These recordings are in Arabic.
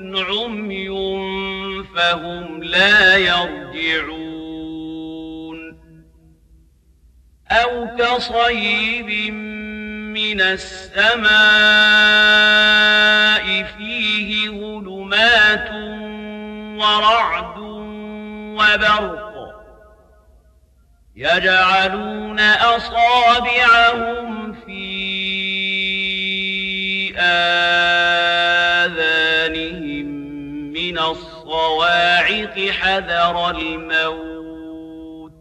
عمي فهم لا يرجعون أو كصيب من السماء فيه ظلمات ورعد وبرق يجعلون أصابعهم الصواعق حذر الموت.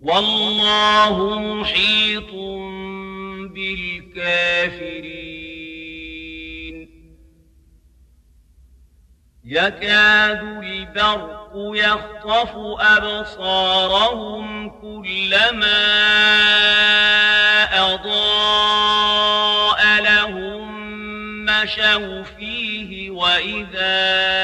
والله محيط بالكافرين. يكاد البرق يخطف أبصارهم كلما أضاء لهم مشوا فيه وإذا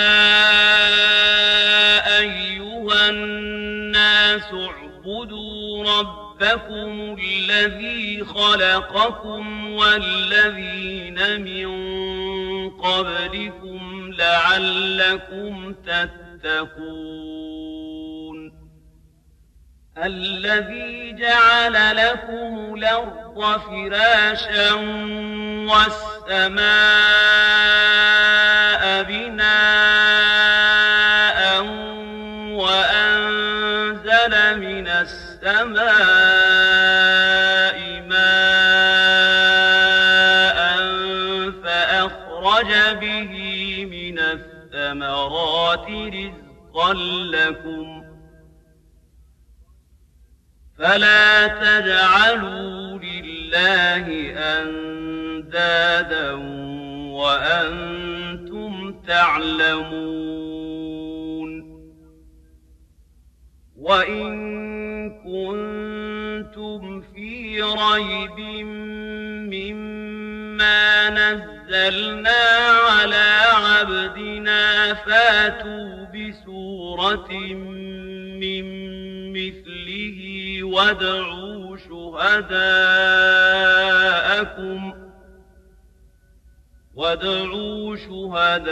ربكم الذي خلقكم والذين من قبلكم لعلكم تتقون الذي جعل لكم الأرض فراشا والسماء بناء وأنزل من السماء الثمرات رزقا لكم فلا تجعلوا لله أندادا وأنتم تعلمون وإن كنتم في ريب مما نزلنا على عبدنا فاتوا بسورة من مثله وادعوا شهداءكم وادعوا شهداءكم